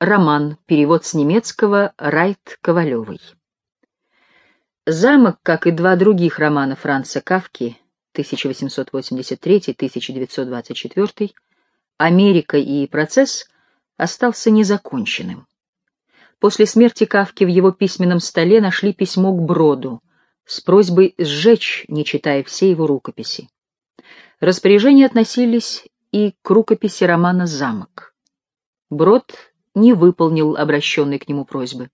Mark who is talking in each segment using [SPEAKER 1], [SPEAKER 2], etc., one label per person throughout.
[SPEAKER 1] Роман. Перевод с немецкого Райт Ковалевой. Замок, как и два других романа Франца Кавки 1883-1924, Америка и процесс остался незаконченным. После смерти Кавки в его письменном столе нашли письмо к Броду с просьбой сжечь, не читая все его рукописи. Распоряжения относились и к рукописи романа «Замок». Брод не выполнил обращенной к нему просьбы.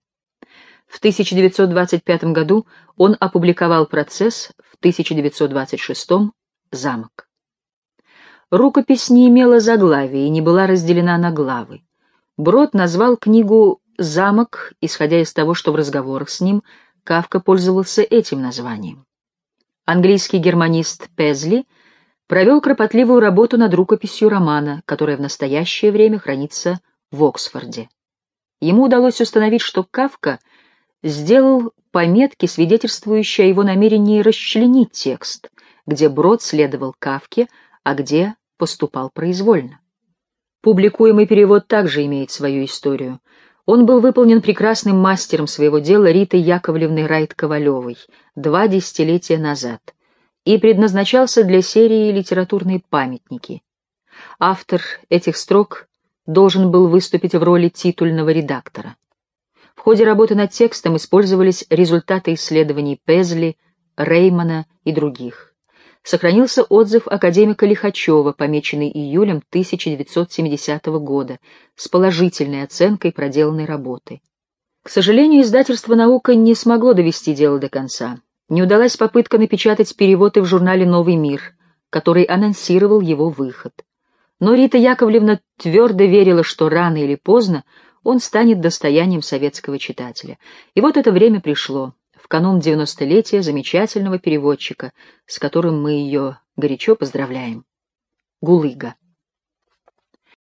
[SPEAKER 1] В 1925 году он опубликовал процесс, в 1926 — «Замок». Рукопись не имела заглавия и не была разделена на главы. Брод назвал книгу «Замок», исходя из того, что в разговорах с ним Кавка пользовался этим названием. Английский германист Пезли провел кропотливую работу над рукописью романа, которая в настоящее время хранится в Оксфорде. Ему удалось установить, что Кавка сделал пометки, свидетельствующие о его намерении расчленить текст, где Брод следовал Кавке, а где поступал произвольно. Публикуемый перевод также имеет свою историю. Он был выполнен прекрасным мастером своего дела Ритой Яковлевной Райт-Ковалевой два десятилетия назад и предназначался для серии «Литературные памятники». Автор этих строк должен был выступить в роли титульного редактора. В ходе работы над текстом использовались результаты исследований Пезли, Реймана и других. Сохранился отзыв академика Лихачева, помеченный июлем 1970 года, с положительной оценкой проделанной работы. К сожалению, издательство «Наука» не смогло довести дело до конца. Не удалась попытка напечатать переводы в журнале «Новый мир», который анонсировал его выход. Но Рита Яковлевна твердо верила, что рано или поздно он станет достоянием советского читателя. И вот это время пришло, в канун девяностолетия замечательного переводчика, с которым мы ее горячо поздравляем. Гулыга.